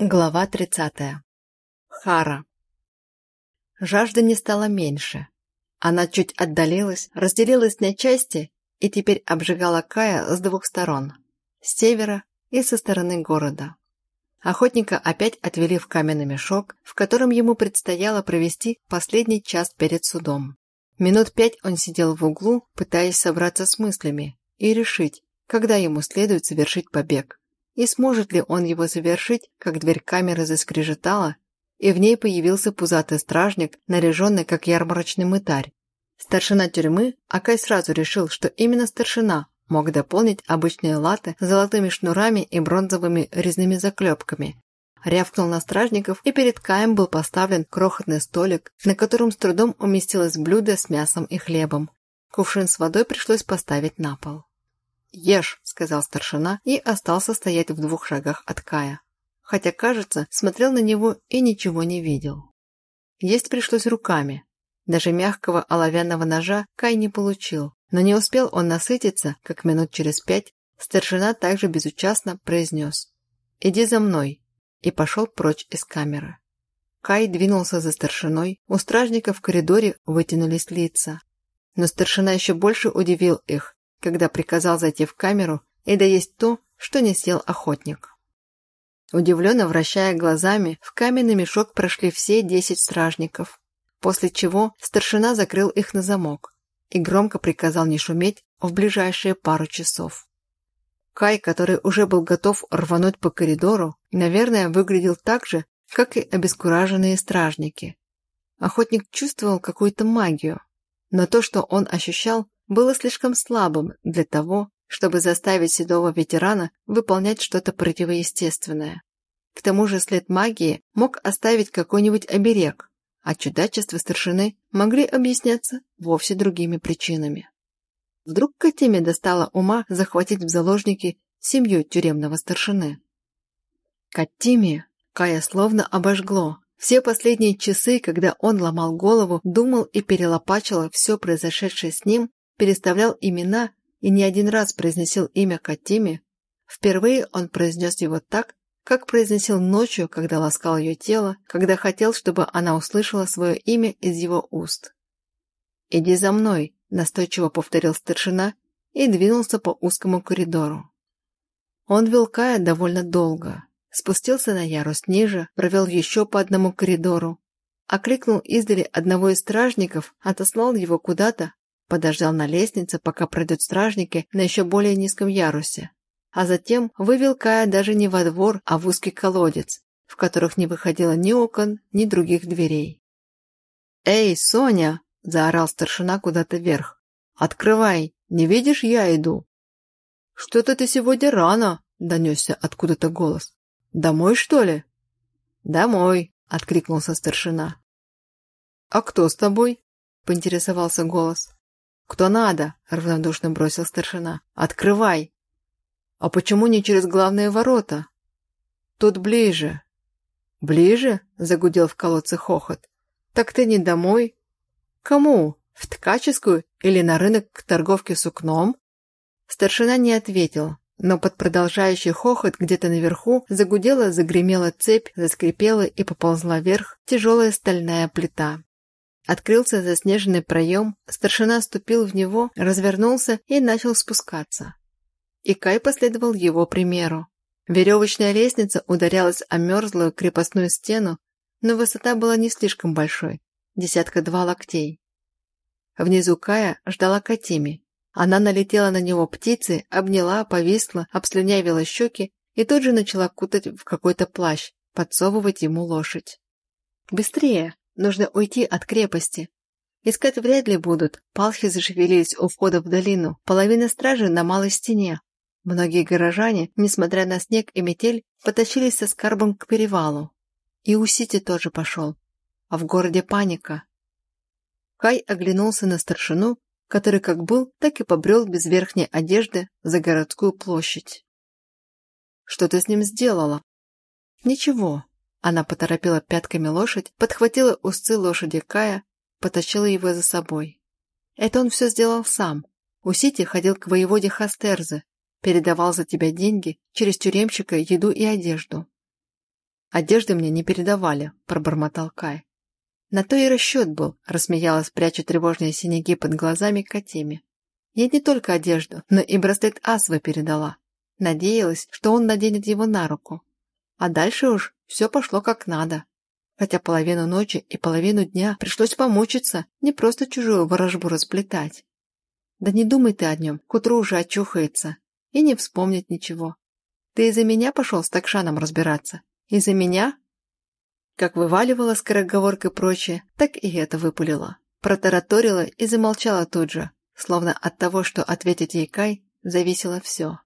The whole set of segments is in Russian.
Глава 30. Хара. Жажда не стала меньше. Она чуть отдалилась, разделилась на части и теперь обжигала Кая с двух сторон – с севера и со стороны города. Охотника опять отвели в каменный мешок, в котором ему предстояло провести последний час перед судом. Минут пять он сидел в углу, пытаясь собраться с мыслями и решить, когда ему следует совершить побег – и сможет ли он его завершить, как дверь камеры заскрежетала, и в ней появился пузатый стражник, наряженный как ярмарочный мытарь. Старшина тюрьмы, Акай сразу решил, что именно старшина мог дополнить обычные латы золотыми шнурами и бронзовыми резными заклепками. Рявкнул на стражников, и перед Каем был поставлен крохотный столик, на котором с трудом уместилось блюдо с мясом и хлебом. Кувшин с водой пришлось поставить на пол. «Ешь», — сказал старшина и остался стоять в двух шагах от Кая. Хотя, кажется, смотрел на него и ничего не видел. Есть пришлось руками. Даже мягкого оловянного ножа Кай не получил, но не успел он насытиться, как минут через пять старшина также безучастно произнес «Иди за мной» и пошел прочь из камеры. Кай двинулся за старшиной, у стражника в коридоре вытянулись лица. Но старшина еще больше удивил их, когда приказал зайти в камеру и доесть то, что не съел охотник. Удивленно вращая глазами, в каменный мешок прошли все десять стражников, после чего старшина закрыл их на замок и громко приказал не шуметь в ближайшие пару часов. Кай, который уже был готов рвануть по коридору, наверное, выглядел так же, как и обескураженные стражники. Охотник чувствовал какую-то магию, но то, что он ощущал, было слишком слабым для того, чтобы заставить седого ветерана выполнять что-то противоестественное. К тому же след магии мог оставить какой-нибудь оберег, а чудачества старшины могли объясняться вовсе другими причинами. Вдруг Катиме достала ума захватить в заложники семью тюремного старшины. Катиме Кая словно обожгло. Все последние часы, когда он ломал голову, думал и перелопачивал все произошедшее с ним, переставлял имена и не один раз произносил имя Катиме, впервые он произнес его так, как произносил ночью, когда ласкал ее тело, когда хотел, чтобы она услышала свое имя из его уст. «Иди за мной», – настойчиво повторил старшина и двинулся по узкому коридору. Он вел Кая довольно долго, спустился на ярус ниже, провел еще по одному коридору, окликнул издали одного из стражников, отослал его куда-то, подождал на лестнице, пока пройдут стражники на еще более низком ярусе, а затем вывел Кая даже не во двор, а в узкий колодец, в которых не выходило ни окон, ни других дверей. «Эй, Соня!» – заорал старшина куда-то вверх. «Открывай! Не видишь, я иду!» «Что-то ты сегодня рано!» – донесся откуда-то голос. «Домой, что ли?» «Домой!» – откликнулся старшина. «А кто с тобой?» – поинтересовался голос. «Кто надо?» – равнодушно бросил старшина. «Открывай!» «А почему не через главные ворота?» «Тут ближе». «Ближе?» – загудел в колодце хохот. «Так ты не домой?» «Кому? В ткаческую или на рынок к торговке сукном?» Старшина не ответил, но под продолжающий хохот где-то наверху загудела, загремела цепь, заскрипела и поползла вверх тяжелая стальная плита. Открылся заснеженный проем, старшина ступил в него, развернулся и начал спускаться. И Кай последовал его примеру. Веревочная лестница ударялась о мерзлую крепостную стену, но высота была не слишком большой, десятка-два локтей. Внизу Кая ждала Катими. Она налетела на него птицей, обняла, повисла, обслюнявила щеки и тут же начала кутать в какой-то плащ, подсовывать ему лошадь. «Быстрее!» Нужно уйти от крепости. Искать вряд ли будут. Палхи зашевелились у входа в долину. Половина стражи на малой стене. Многие горожане, несмотря на снег и метель, потащились со скарбом к перевалу. И у Сити тоже пошел. А в городе паника. Кай оглянулся на старшину, который как был, так и побрел без верхней одежды за городскую площадь. «Что ты с ним сделала?» «Ничего. Она поторопила пятками лошадь, подхватила узцы лошади Кая, потащила его за собой. Это он все сделал сам. У Сити ходил к воеводе Хастерзе, передавал за тебя деньги, через тюремщика еду и одежду. Одежды мне не передавали», – пробормотал Кай. «На то и расчет был», – рассмеялась, пряча тревожные синяки под глазами Катиме. «Я не только одежду, но и браслет Асвы передала. Надеялась, что он наденет его на руку. А дальше уж все пошло как надо. Хотя половину ночи и половину дня пришлось помучиться, не просто чужую ворожбу расплетать. Да не думай ты о нем, к утру уже очухается. И не вспомнит ничего. Ты из-за меня пошел с Такшаном разбираться? Из-за меня?» Как вываливала скороговоркой прочее, так и это выпалила. Протараторила и замолчала тут же, словно от того, что ответить ей Кай, зависело все.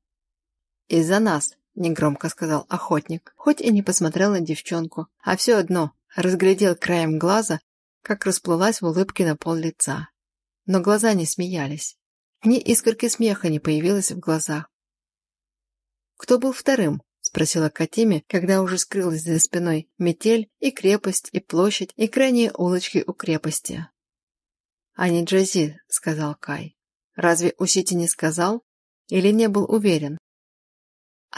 «Из-за нас», — негромко сказал охотник, хоть и не посмотрел на девчонку, а все одно разглядел краем глаза, как расплылась в улыбке на пол лица. Но глаза не смеялись. Ни искорки смеха не появилось в глазах. «Кто был вторым?» — спросила Катиме, когда уже скрылась за спиной метель и крепость, и площадь, и крайние улочки у крепости. «А не Джази», — сказал Кай. «Разве Усити не сказал? Или не был уверен?»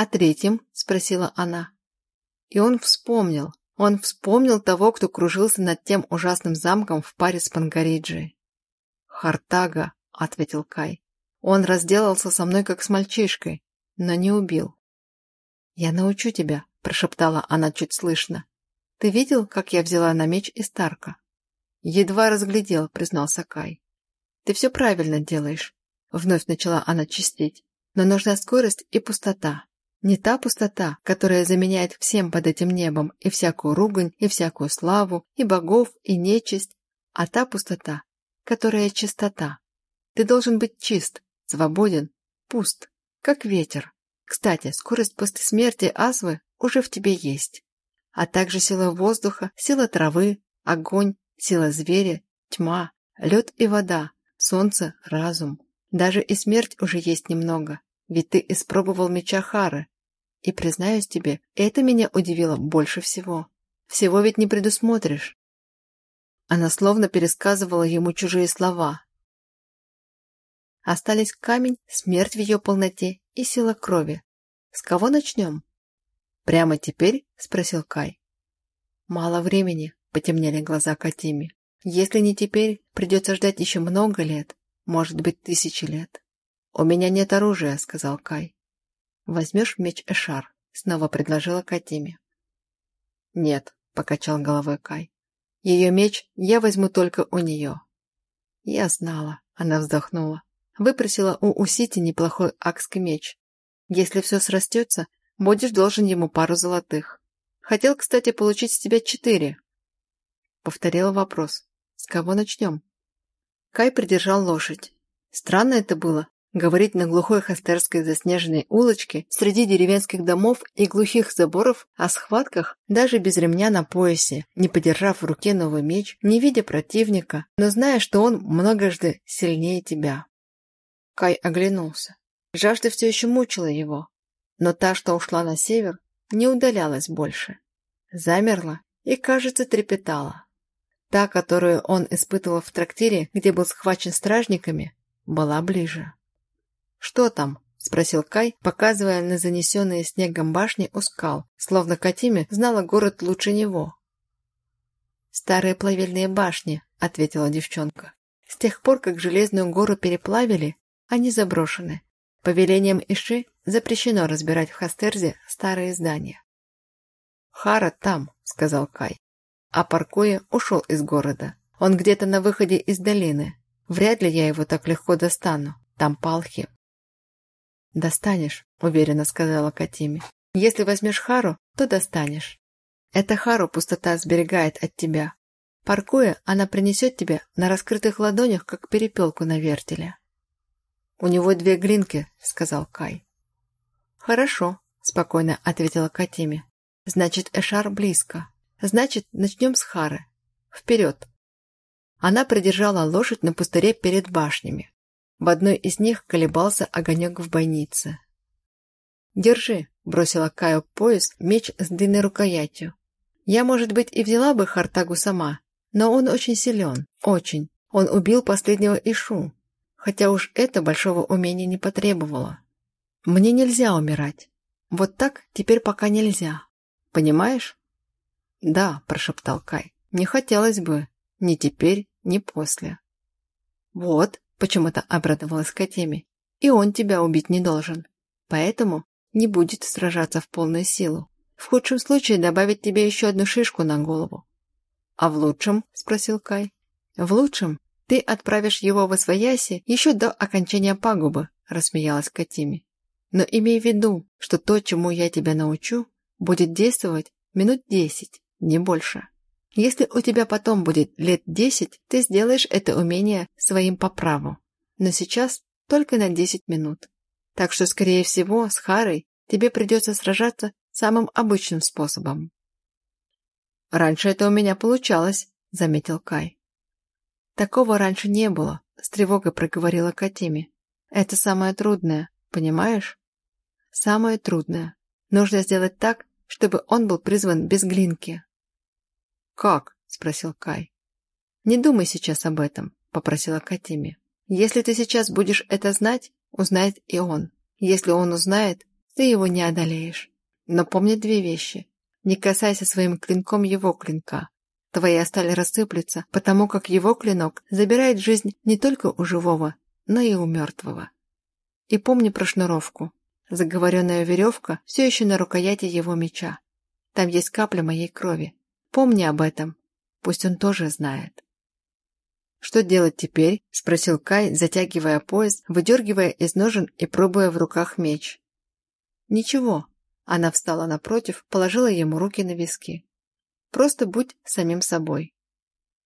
«А третьим?» — спросила она. И он вспомнил. Он вспомнил того, кто кружился над тем ужасным замком в паре с Пангариджи. «Хартага», — ответил Кай. «Он разделался со мной, как с мальчишкой, но не убил. «Я научу тебя», – прошептала она чуть слышно. «Ты видел, как я взяла на меч из Тарка?» «Едва разглядел», – признался Кай. «Ты все правильно делаешь», – вновь начала она чистить. «Но нужна скорость и пустота. Не та пустота, которая заменяет всем под этим небом и всякую ругань, и всякую славу, и богов, и нечисть, а та пустота, которая чистота. Ты должен быть чист, свободен, пуст, как ветер, кстати, скорость после смерти Асвы уже в тебе есть. А также сила воздуха, сила травы, огонь, сила зверя, тьма, лед и вода, солнце, разум. Даже и смерть уже есть немного, ведь ты испробовал меча Хары. И, признаюсь тебе, это меня удивило больше всего. Всего ведь не предусмотришь. Она словно пересказывала ему чужие слова. Остались камень, смерть в ее полноте и сила крови. С кого начнем? Прямо теперь? Спросил Кай. Мало времени, потемнели глаза Катими. Если не теперь, придется ждать еще много лет, может быть, тысячи лет. У меня нет оружия, сказал Кай. Возьмешь меч Эшар? Снова предложила Катими. Нет, покачал головой Кай. Ее меч я возьму только у нее. Я знала, она вздохнула. Выпросила у Усити неплохой акский меч. Если все срастется, будешь должен ему пару золотых. Хотел, кстати, получить с тебя четыре. Повторила вопрос. С кого начнем? Кай придержал лошадь. Странно это было, говорить на глухой хастерской заснеженной улочке среди деревенских домов и глухих заборов о схватках даже без ремня на поясе, не подержав в руке новый меч, не видя противника, но зная, что он многожды сильнее тебя. Кай оглянулся. Жажда все еще мучила его, но та, что ушла на север, не удалялась больше. Замерла и, кажется, трепетала. Та, которую он испытывал в трактире, где был схвачен стражниками, была ближе. «Что там?» – спросил Кай, показывая на занесенные снегом башни у скал, словно Катиме знала город лучше него. «Старые плавильные башни», – ответила девчонка. «С тех пор, как железную гору переплавили, они заброшены. По велениям Иши запрещено разбирать в Хастерзе старые здания. «Хара там», — сказал Кай. А Паркуя ушел из города. Он где-то на выходе из долины. Вряд ли я его так легко достану. Там палхи. «Достанешь», — уверенно сказала Катиме. «Если возьмешь Хару, то достанешь. Это Хару пустота сберегает от тебя. Паркуя, она принесет тебе на раскрытых ладонях, как перепелку на вертеле». «У него две глинки», — сказал Кай. «Хорошо», — спокойно ответила Катиме. «Значит, Эшар близко. Значит, начнем с Хары. Вперед!» Она придержала лошадь на пустыре перед башнями. В одной из них колебался огонек в бойнице. «Держи», — бросила Каю пояс меч с длинной рукоятью. «Я, может быть, и взяла бы Хартагу сама, но он очень силен, очень. Он убил последнего Ишу, хотя уж это большого умения не потребовало. Мне нельзя умирать. Вот так теперь пока нельзя. Понимаешь? «Да», – прошептал Кай, – «не хотелось бы. Ни теперь, ни после». «Вот», – почему-то обрадовалась Катеми, – «и он тебя убить не должен. Поэтому не будет сражаться в полную силу. В худшем случае добавить тебе еще одну шишку на голову». «А в лучшем?» – спросил Кай. «В лучшем ты отправишь его в Освояси еще до окончания пагубы», – рассмеялась Катими. «Но имей в виду, что то, чему я тебя научу, будет действовать минут десять, не больше. Если у тебя потом будет лет десять, ты сделаешь это умение своим по праву. Но сейчас только на десять минут. Так что, скорее всего, с Харой тебе придется сражаться самым обычным способом. «Раньше это у меня получалось», — заметил Кай. «Такого раньше не было», — с тревогой проговорила Катиме. «Это самое трудное, понимаешь?» «Самое трудное. Нужно сделать так, чтобы он был призван без глинки». «Как?» — спросил Кай. «Не думай сейчас об этом», — попросила Катиме. «Если ты сейчас будешь это знать, узнает и он. Если он узнает, ты его не одолеешь. Но помни две вещи. Не касайся своим клинком его клинка. Твоя сталь рассыплется, потому как его клинок забирает жизнь не только у живого, но и у мертвого. И помни про шнуровку. Заговоренная веревка все еще на рукояти его меча. Там есть капля моей крови. Помни об этом. Пусть он тоже знает. «Что делать теперь?» – спросил Кай, затягивая пояс, выдергивая из ножен и пробуя в руках меч. «Ничего». Она встала напротив, положила ему руки на виски. «Просто будь самим собой.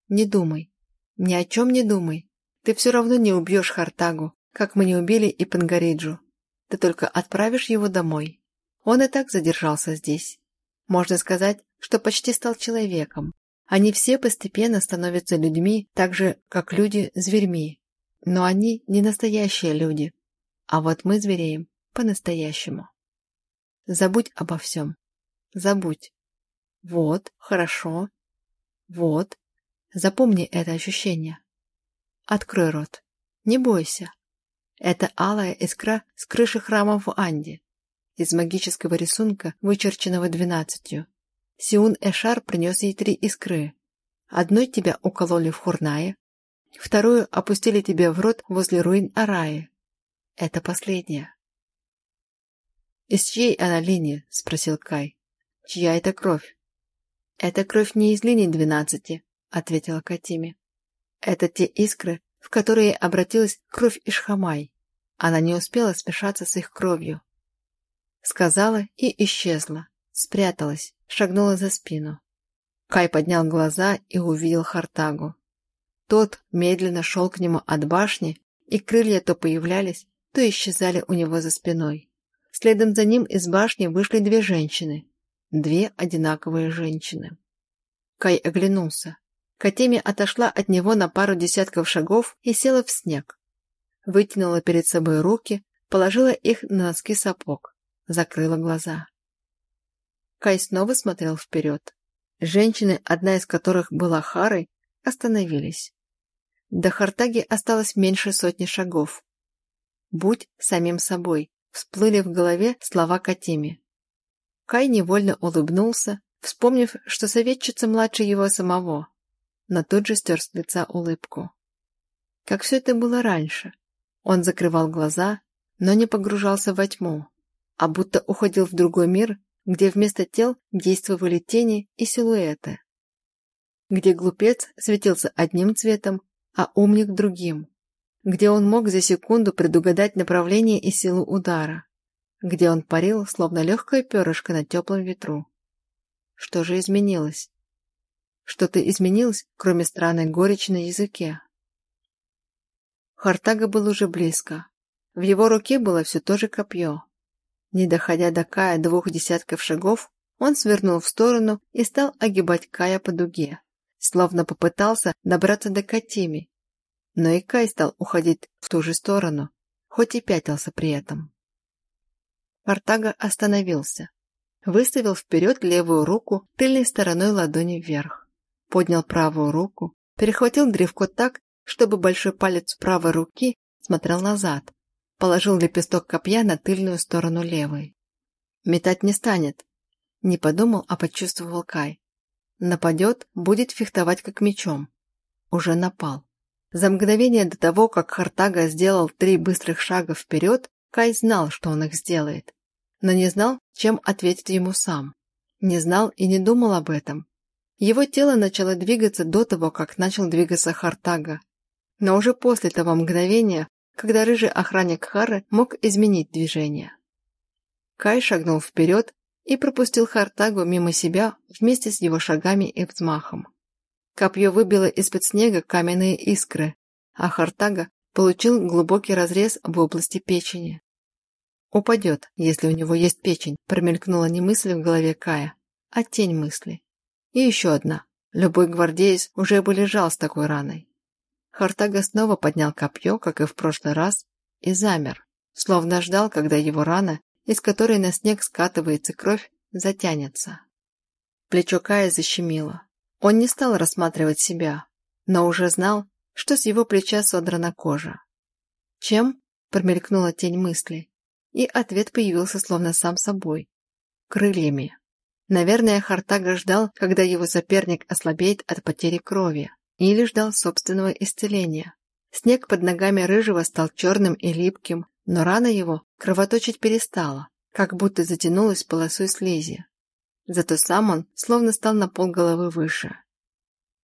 Не думай. Ни о чем не думай. Ты все равно не убьешь Хартагу, как мы не убили и Пангариджу. Ты только отправишь его домой. Он и так задержался здесь. Можно сказать, что почти стал человеком. Они все постепенно становятся людьми, так же, как люди – зверьми. Но они не настоящие люди. А вот мы звереем по-настоящему. Забудь обо всем. Забудь. Вот, хорошо. Вот. Запомни это ощущение. Открой рот. Не бойся. Это алая искра с крыши храма в Анде. Из магического рисунка, вычерченного двенадцатью. Сиун Эшар принес ей три искры. Одной тебя укололи в Хурнае, вторую опустили тебе в рот возле руин Араи. Это последняя. «Из чьей она линии?» – спросил Кай. «Чья это кровь?» «Это кровь не из линий двенадцати», – ответила Катиме. «Это те искры, в которые обратилась кровь Ишхамай. Она не успела смешаться с их кровью». Сказала и исчезла, спряталась, шагнула за спину. Кай поднял глаза и увидел Хартагу. Тот медленно шел к нему от башни, и крылья то появлялись, то исчезали у него за спиной. Следом за ним из башни вышли две женщины. Две одинаковые женщины. Кай оглянулся. Катеми отошла от него на пару десятков шагов и села в снег. Вытянула перед собой руки, положила их на носки сапог. Закрыла глаза. Кай снова смотрел вперед. Женщины, одна из которых была Харой, остановились. До Хартаги осталось меньше сотни шагов. «Будь самим собой», всплыли в голове слова Катими. Кай невольно улыбнулся, вспомнив, что советчица младше его самого, но тут же стер с лица улыбку. Как все это было раньше. Он закрывал глаза, но не погружался во тьму, а будто уходил в другой мир, где вместо тел действовали тени и силуэты. Где глупец светился одним цветом, а умник другим где он мог за секунду предугадать направление и силу удара, где он парил, словно легкое перышко на теплом ветру. Что же изменилось? Что-то изменилось, кроме странной горечи на языке. Хартага был уже близко. В его руке было все то же копье. Не доходя до Кая двух десятков шагов, он свернул в сторону и стал огибать Кая по дуге, словно попытался добраться до Катими но и Кай стал уходить в ту же сторону, хоть и пятился при этом. Портага остановился. Выставил вперед левую руку тыльной стороной ладони вверх. Поднял правую руку, перехватил древко так, чтобы большой палец правой руки смотрел назад. Положил лепесток копья на тыльную сторону левой. Метать не станет. Не подумал, а почувствовал Кай. нападет, будет фехтовать как мечом. Уже напал. За мгновение до того, как Хартага сделал три быстрых шага вперед, Кай знал, что он их сделает. Но не знал, чем ответит ему сам. Не знал и не думал об этом. Его тело начало двигаться до того, как начал двигаться Хартага. Но уже после того мгновения, когда рыжий охранник Хары мог изменить движение. Кай шагнул вперед и пропустил Хартагу мимо себя вместе с его шагами и взмахом. Копье выбило из-под снега каменные искры, а Хартага получил глубокий разрез в области печени. «Упадет, если у него есть печень», промелькнула не мысль в голове Кая, а тень мысли. И еще одна. Любой гвардеец уже бы лежал с такой раной. Хартага снова поднял копье, как и в прошлый раз, и замер, словно ждал, когда его рана, из которой на снег скатывается кровь, затянется. Плечо Кая защемило. Он не стал рассматривать себя, но уже знал, что с его плеча содрана кожа. Чем? Промелькнула тень мысли, и ответ появился словно сам собой. Крыльями. Наверное, Хартага ждал, когда его соперник ослабеет от потери крови, или ждал собственного исцеления. Снег под ногами Рыжего стал черным и липким, но рана его кровоточить перестала, как будто затянулась полосой слизи. Зато сам он словно стал на полголовы выше.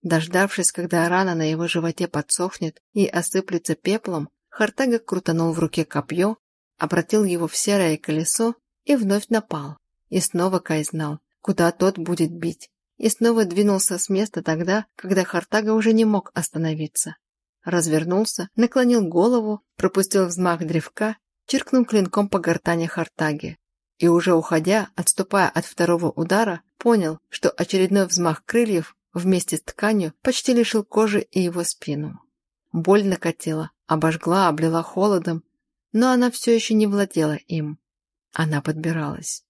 Дождавшись, когда рана на его животе подсохнет и осыплется пеплом, Хартага крутанул в руке копье, обратил его в серое колесо и вновь напал. И снова Кай знал, куда тот будет бить, и снова двинулся с места тогда, когда Хартага уже не мог остановиться. Развернулся, наклонил голову, пропустил взмах древка, чиркнул клинком по гортани Хартаги. И уже уходя, отступая от второго удара, понял, что очередной взмах крыльев вместе с тканью почти лишил кожи и его спину. Боль накатила, обожгла, облила холодом, но она все еще не владела им. Она подбиралась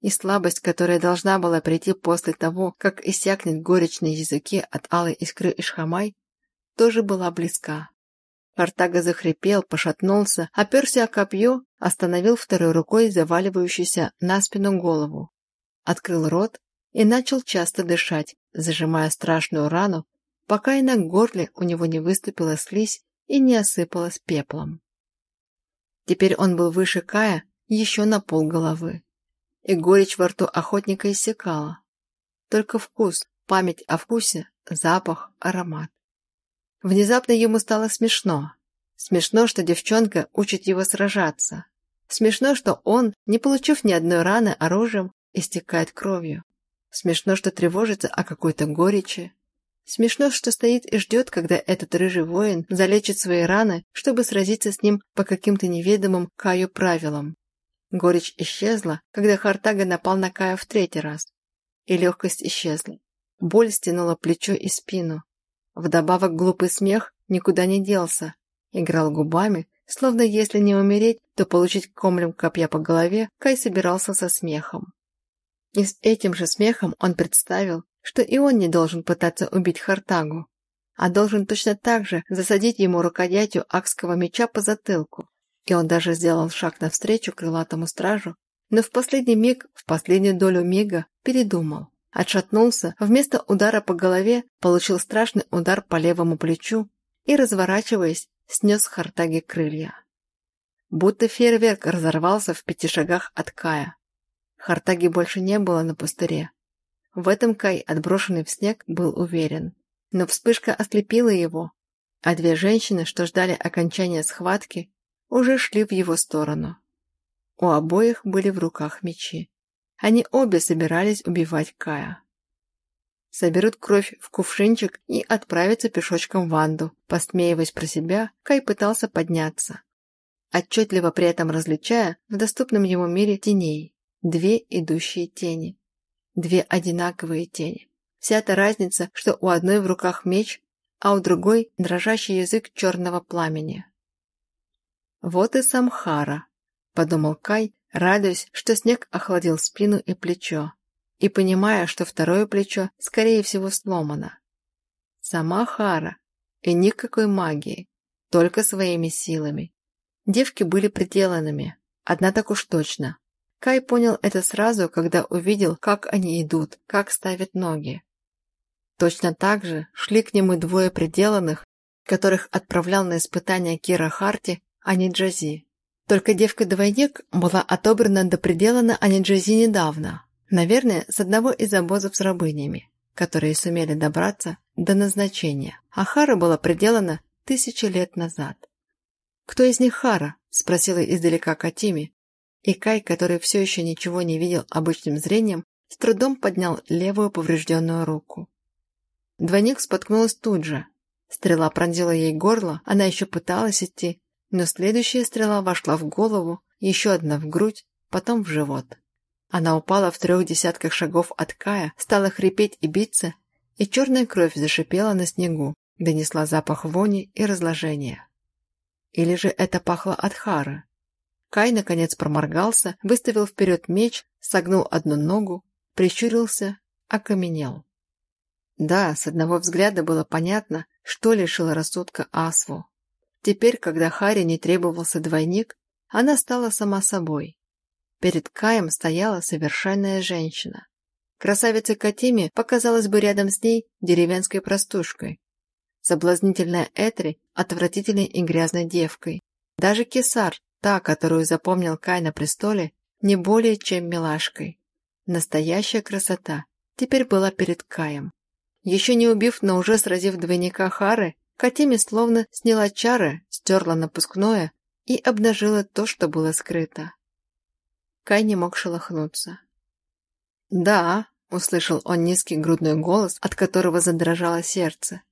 и слабость, которая должна была прийти после того, как иссякнет горечь на языке от алой искры Ишхамай, тоже была близка. Картага захрипел, пошатнулся, оперся о копье, остановил второй рукой заваливающуюся на спину голову. Открыл рот и начал часто дышать, зажимая страшную рану, пока и на горле у него не выступила слизь и не осыпалась пеплом. Теперь он был выше Кая еще на пол головы и горечь во рту охотника иссякала. Только вкус, память о вкусе, запах, аромат. Внезапно ему стало смешно. Смешно, что девчонка учит его сражаться. Смешно, что он, не получив ни одной раны оружием, истекает кровью. Смешно, что тревожится о какой-то горечи. Смешно, что стоит и ждет, когда этот рыжий воин залечит свои раны, чтобы сразиться с ним по каким-то неведомым Каю правилам. Горечь исчезла, когда Хартага напал на Кая в третий раз. И легкость исчезла. Боль стянула плечо и спину. Вдобавок глупый смех никуда не делся. Играл губами, словно если не умереть, то получить комлем копья по голове, Кай собирался со смехом. И с этим же смехом он представил, что и он не должен пытаться убить Хартагу, а должен точно так же засадить ему рукоятью акского меча по затылку, и он даже сделал шаг навстречу крылатому стражу, но в последний миг, в последнюю долю мига, передумал. Отшатнулся, вместо удара по голове получил страшный удар по левому плечу и, разворачиваясь, снес Хартаги крылья. Будто фейерверк разорвался в пяти шагах от Кая. Хартаги больше не было на пустыре. В этом Кай, отброшенный в снег, был уверен. Но вспышка ослепила его, а две женщины, что ждали окончания схватки, уже шли в его сторону. У обоих были в руках мечи. Они обе собирались убивать Кая. Соберут кровь в кувшинчик и отправятся пешочком в Ванду. Посмеиваясь про себя, Кай пытался подняться. Отчетливо при этом различая в доступном ему мире теней. Две идущие тени. Две одинаковые тени. Вся та разница, что у одной в руках меч, а у другой дрожащий язык черного пламени. «Вот и Самхара», – подумал Кай, радуясь, что снег охладил спину и плечо, и понимая, что второе плечо, скорее всего, сломано. Сама Хара, и никакой магии, только своими силами. Девки были приделанными, одна так уж точно. Кай понял это сразу, когда увидел, как они идут, как ставят ноги. Точно так же шли к нему двое пределанных, которых отправлял на испытания Кира Харти, а не Джази. Только девка-двойник была отобрана до предела на Аниджази недавно, наверное, с одного из обозов с рабынями, которые сумели добраться до назначения, а Хара была приделана тысячи лет назад. «Кто из них Хара?» – спросила издалека Катими, и Кай, который все еще ничего не видел обычным зрением, с трудом поднял левую поврежденную руку. Двойник споткнулась тут же. Стрела пронзила ей горло, она еще пыталась идти, но следующая стрела вошла в голову, еще одна в грудь, потом в живот. Она упала в трех десятках шагов от Кая, стала хрипеть и биться, и черная кровь зашипела на снегу, донесла запах вони и разложения. Или же это пахло от Хары? Кай, наконец, проморгался, выставил вперед меч, согнул одну ногу, прищурился, окаменел. Да, с одного взгляда было понятно, что лишило рассудка Асву. Теперь, когда Харе не требовался двойник, она стала сама собой. Перед Каем стояла совершенная женщина. Красавица Катиме показалась бы рядом с ней деревенской простушкой. Соблазнительная Этри – отвратительной и грязной девкой. Даже Кесар, та, которую запомнил Кай на престоле, не более чем милашкой. Настоящая красота теперь была перед Каем. Еще не убив, но уже сразив двойника Хары, Катими словно сняла чары, стерла напускное и обнажила то, что было скрыто. Кай не мог шелохнуться. «Да», — услышал он низкий грудной голос, от которого задрожало сердце.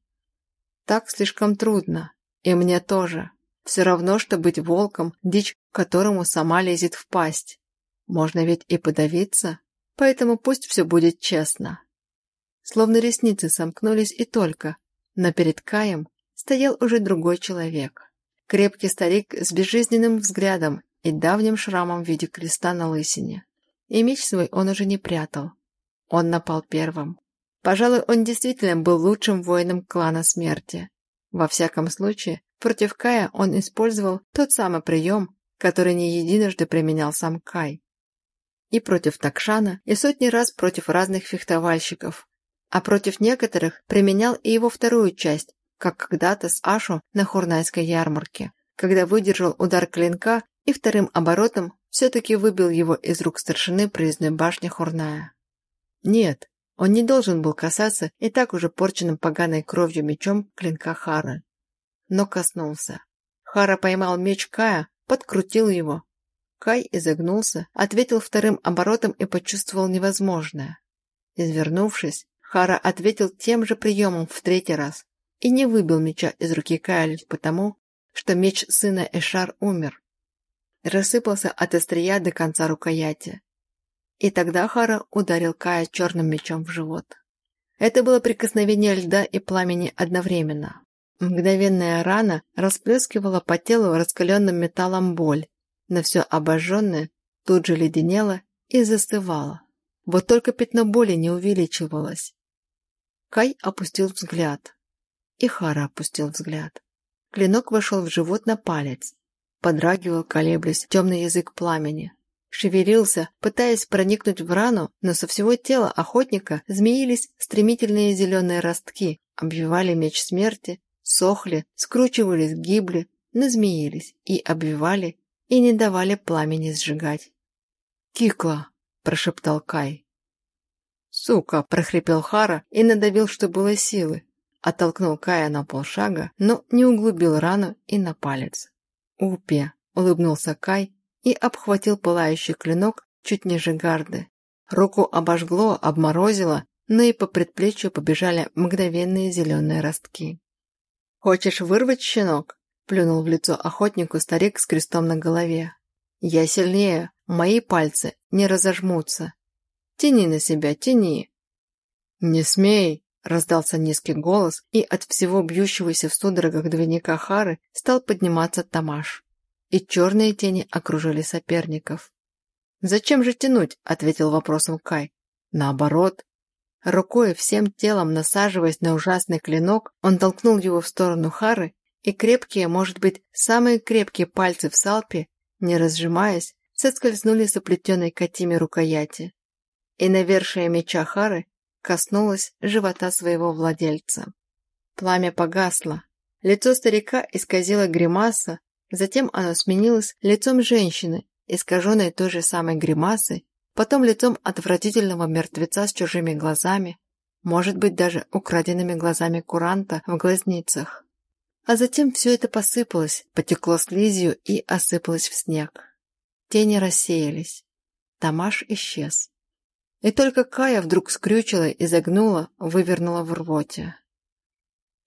«Так слишком трудно. И мне тоже. Все равно, что быть волком, дичь которому сама лезет в пасть. Можно ведь и подавиться, поэтому пусть все будет честно». Словно ресницы сомкнулись и только, но перед Каем стоял уже другой человек. Крепкий старик с безжизненным взглядом и давним шрамом в виде креста на лысине. И меч свой он уже не прятал. Он напал первым. Пожалуй, он действительно был лучшим воином клана смерти. Во всяком случае, против Кая он использовал тот самый прием, который не единожды применял сам Кай. И против Такшана, и сотни раз против разных фехтовальщиков. А против некоторых применял и его вторую часть, как когда-то с Ашу на Хурнайской ярмарке, когда выдержал удар клинка и вторым оборотом все-таки выбил его из рук старшины проездной башни Хурная. Нет, он не должен был касаться и так уже порченным поганой кровью мечом клинка Хара. Но коснулся. Хара поймал меч Кая, подкрутил его. Кай изогнулся, ответил вторым оборотом и почувствовал невозможное. Извернувшись, Хара ответил тем же приемом в третий раз, и не выбил меча из руки Кая лишь потому, что меч сына Эшар умер. Рассыпался от острия до конца рукояти. И тогда Хара ударил Кая черным мечом в живот. Это было прикосновение льда и пламени одновременно. Мгновенная рана расплескивала по телу раскаленным металлом боль, но все обожженное тут же леденело и застывало. Вот только пятно боли не увеличивалось. Кай опустил взгляд. И Хара опустил взгляд. Клинок вошел в живот на палец. Подрагивал, колеблясь, темный язык пламени. Шевелился, пытаясь проникнуть в рану, но со всего тела охотника змеились стремительные зеленые ростки, обвивали меч смерти, сохли, скручивались, гибли, назмеились и обвивали, и не давали пламени сжигать. «Кикла!» – прошептал Кай. «Сука!» – прохрипел Хара и надавил, что было силы. Оттолкнул Кая на полшага, но не углубил рану и на палец. «Упе!» — улыбнулся Кай и обхватил пылающий клинок чуть ниже гарды. Руку обожгло, обморозило, но и по предплечью побежали мгновенные зеленые ростки. «Хочешь вырвать, щенок?» — плюнул в лицо охотнику старик с крестом на голове. «Я сильнее, мои пальцы не разожмутся. Тяни на себя, тяни!» «Не смей!» Раздался низкий голос, и от всего бьющегося в судорогах двойника Хары стал подниматься Тамаш. И черные тени окружили соперников. «Зачем же тянуть?» – ответил вопросом Кай. «Наоборот». Рукой всем телом насаживаясь на ужасный клинок, он толкнул его в сторону Хары, и крепкие, может быть, самые крепкие пальцы в салпе, не разжимаясь, соскользнули с оплетенной Катиме рукояти. И навершие меча Хары коснулась живота своего владельца. Пламя погасло. Лицо старика исказило гримаса, затем оно сменилось лицом женщины, искаженной той же самой гримасой, потом лицом отвратительного мертвеца с чужими глазами, может быть, даже украденными глазами куранта в глазницах. А затем все это посыпалось, потекло слизью и осыпалось в снег. Тени рассеялись. Тамаш исчез. И только Кая вдруг скрючила и загнула, вывернула в рвоте.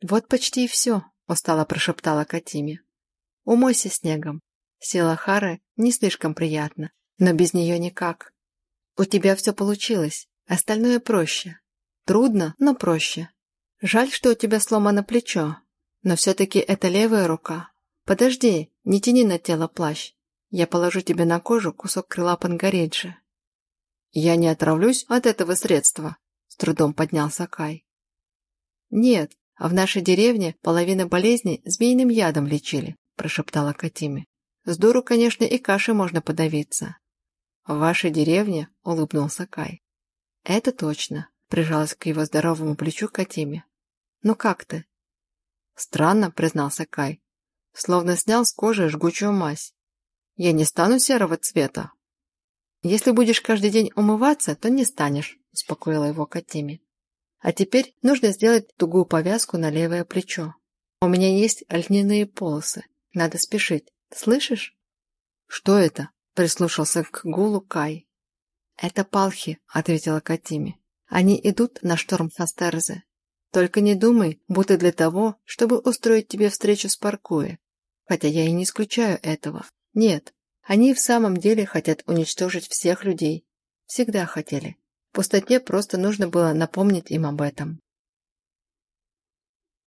«Вот почти и все», — устало прошептала Катиме. «Умойся снегом. Сила Хары не слишком приятна, но без нее никак. У тебя все получилось, остальное проще. Трудно, но проще. Жаль, что у тебя сломано плечо, но все-таки это левая рука. Подожди, не тяни на тело плащ. Я положу тебе на кожу кусок крыла Пангареджи. Я не отравлюсь от этого средства, с трудом поднялся Кай. Нет, а в нашей деревне половина болезней змеиным ядом лечили, прошептала Катиме. С дуру, конечно, и кашей можно подавиться. «В вашей деревне?» – улыбнулся Кай. «Это точно», – прижалась к его здоровому плечу Катиме. «Ну как ты?» «Странно», – признался Кай. «Словно снял с кожи жгучую мазь. Я не стану серого цвета». «Если будешь каждый день умываться, то не станешь», – успокоила его Катиме. «А теперь нужно сделать тугую повязку на левое плечо. У меня есть льняные полосы. Надо спешить. Слышишь?» «Что это?» Прислушался к гулу Кай. «Это палхи», — ответила Катиме. «Они идут на шторм Хастерзе. Только не думай, будто для того, чтобы устроить тебе встречу с Паркуэ. Хотя я и не исключаю этого. Нет, они в самом деле хотят уничтожить всех людей. Всегда хотели. В пустоте просто нужно было напомнить им об этом.